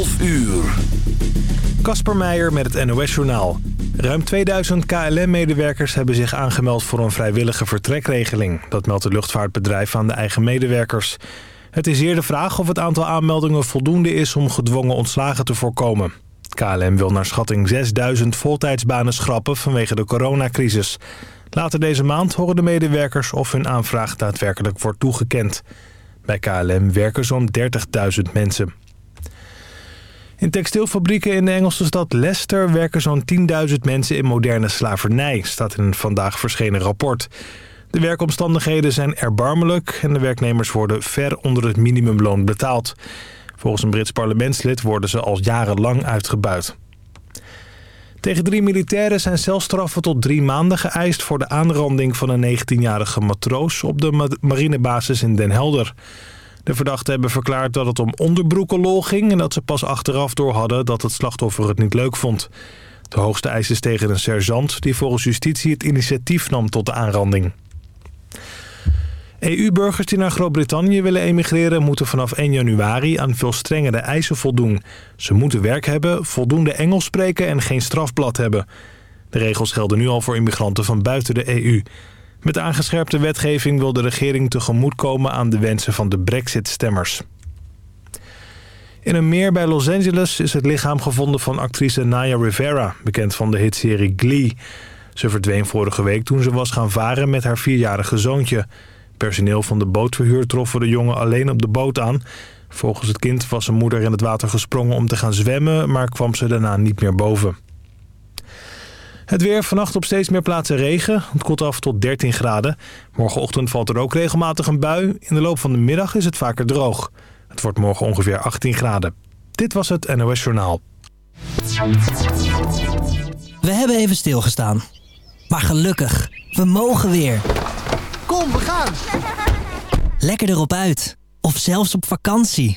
12 uur. Kasper Meijer met het NOS-journaal. Ruim 2000 KLM-medewerkers hebben zich aangemeld voor een vrijwillige vertrekregeling. Dat meldt het luchtvaartbedrijf aan de eigen medewerkers. Het is hier de vraag of het aantal aanmeldingen voldoende is om gedwongen ontslagen te voorkomen. KLM wil naar schatting 6000 voltijdsbanen schrappen vanwege de coronacrisis. Later deze maand horen de medewerkers of hun aanvraag daadwerkelijk wordt toegekend. Bij KLM werken zo'n 30.000 mensen. In textielfabrieken in de Engelse stad Leicester werken zo'n 10.000 mensen in moderne slavernij, staat in een vandaag verschenen rapport. De werkomstandigheden zijn erbarmelijk en de werknemers worden ver onder het minimumloon betaald. Volgens een Brits parlementslid worden ze al jarenlang uitgebuit. Tegen drie militairen zijn celstraffen tot drie maanden geëist... voor de aanranding van een 19-jarige matroos op de marinebasis in Den Helder. De verdachten hebben verklaard dat het om onderbroekenlol ging... en dat ze pas achteraf door hadden dat het slachtoffer het niet leuk vond. De hoogste eis is tegen een sergeant die volgens justitie het initiatief nam tot de aanranding. EU-burgers die naar Groot-Brittannië willen emigreren... moeten vanaf 1 januari aan veel strengere eisen voldoen. Ze moeten werk hebben, voldoende Engels spreken en geen strafblad hebben. De regels gelden nu al voor immigranten van buiten de EU. Met de aangescherpte wetgeving wil de regering tegemoetkomen aan de wensen van de brexit-stemmers. In een meer bij Los Angeles is het lichaam gevonden van actrice Naya Rivera... bekend van de hitserie Glee. Ze verdween vorige week toen ze was gaan varen met haar vierjarige zoontje... Personeel van de bootverhuur troffen de jongen alleen op de boot aan. Volgens het kind was zijn moeder in het water gesprongen om te gaan zwemmen... maar kwam ze daarna niet meer boven. Het weer, vannacht op steeds meer plaatsen regen. Het koelt af tot 13 graden. Morgenochtend valt er ook regelmatig een bui. In de loop van de middag is het vaker droog. Het wordt morgen ongeveer 18 graden. Dit was het NOS Journaal. We hebben even stilgestaan. Maar gelukkig, we mogen weer. Kom, we gaan! Lekker erop uit. Of zelfs op vakantie.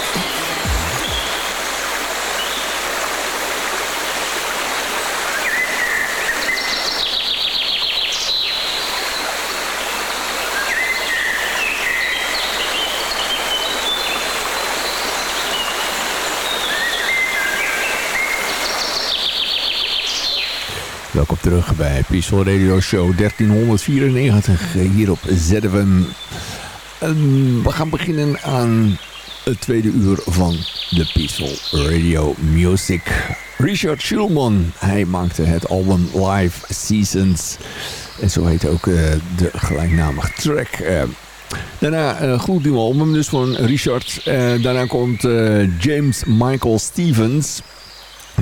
Welkom terug bij Peaceful Radio Show 1394 eh, hier op ZFM. Um, we gaan beginnen aan het tweede uur van de Peaceful Radio Music. Richard Schulman, hij maakte het album Live Seasons. En zo heet ook uh, de gelijknamige track. Uh, daarna een goed nieuw album dus van Richard. daarna komt James Michael Stevens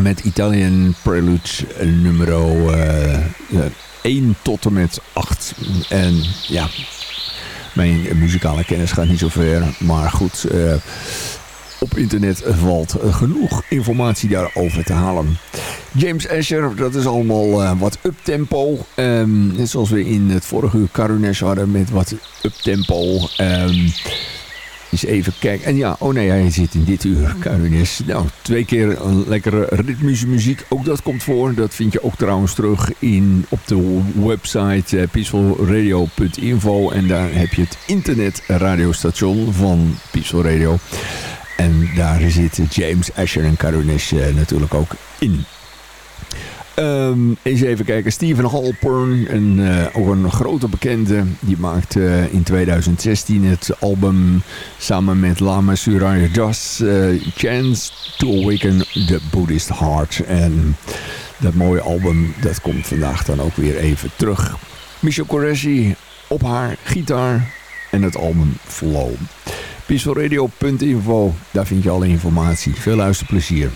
met Italian Prelude nummer uh, 1 tot en met 8. En ja, mijn muzikale kennis gaat niet zo ver. Maar goed, uh, op internet valt genoeg informatie daarover te halen. James Asher, dat is allemaal wat uptempo. Um, net zoals we in het vorige uur hadden met wat uptempo. Um, eens even kijken. En ja, oh nee, hij zit in dit uur. Karunis. Nou, twee keer een lekkere ritmische muziek. Ook dat komt voor. Dat vind je ook trouwens terug in, op de website uh, peacefulradio.info. En daar heb je het internetradiostation van Peaceful Radio. En daar zitten James Asher en Karunis uh, natuurlijk ook in. Um, eens even kijken. Steven Halpern, een, uh, ook een grote bekende. Die maakte uh, in 2016 het album samen met Lama Suraya Das. Uh, Chance to Awaken the Buddhist Heart. En dat mooie album, dat komt vandaag dan ook weer even terug. Michel Qureshi op haar gitaar en het album Flow. Peacefulradio.info, daar vind je alle informatie. Veel luisterplezier.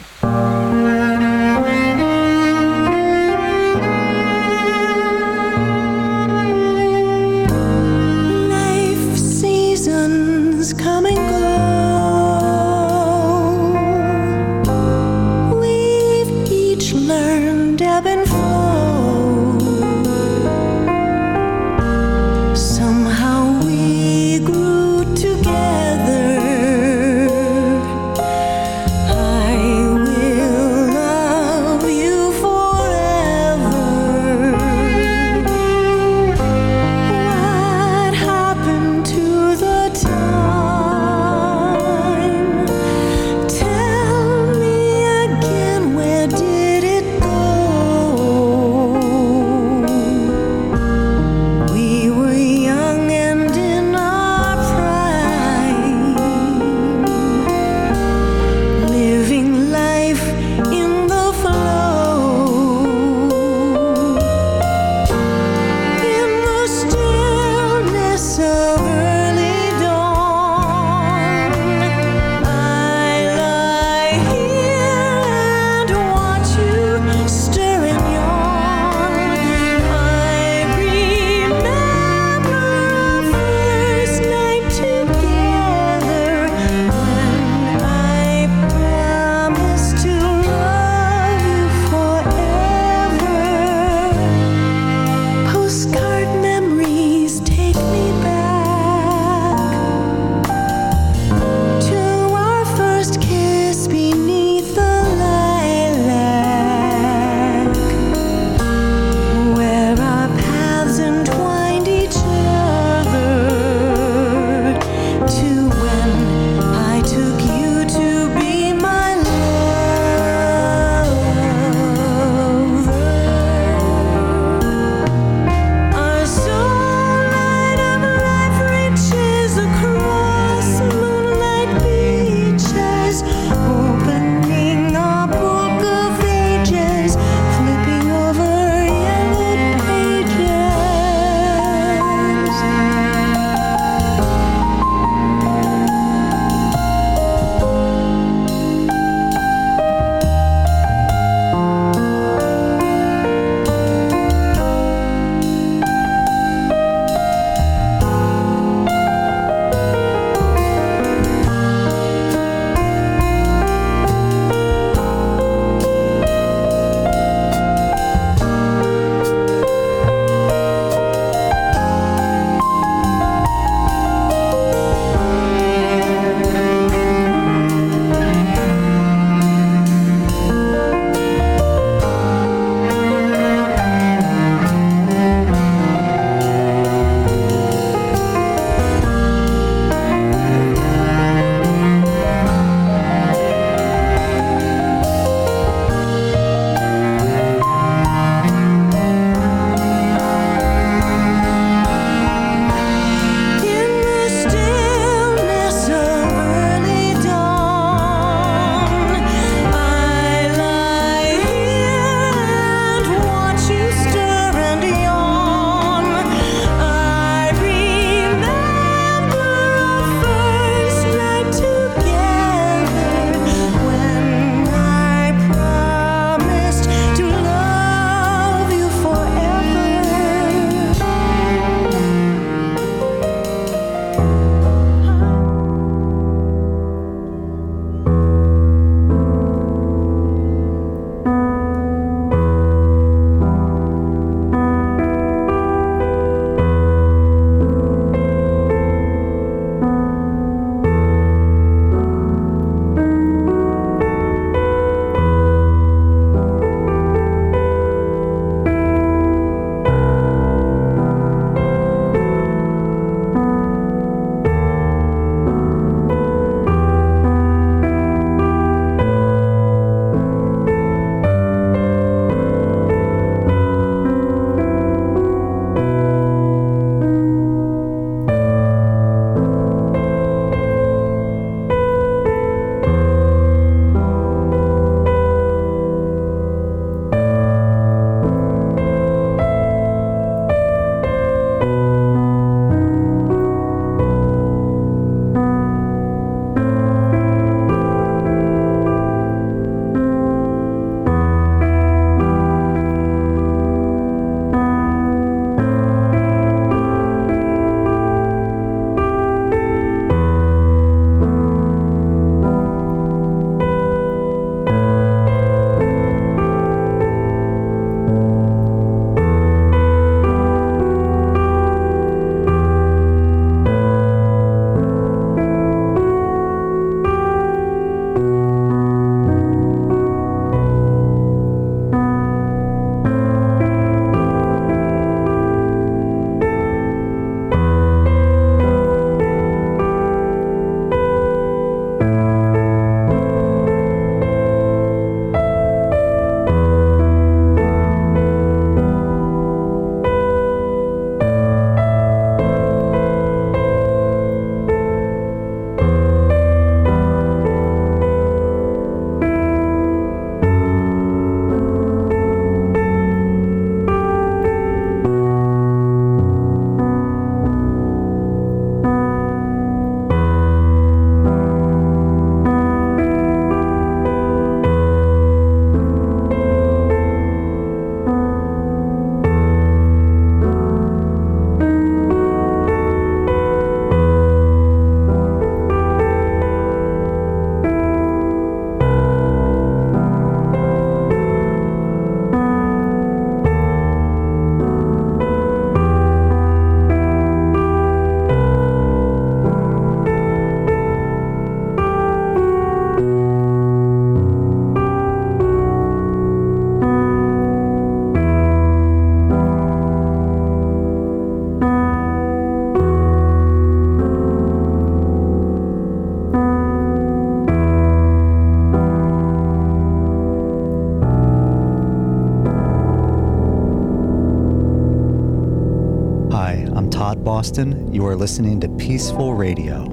Boston. You are listening to Peaceful Radio.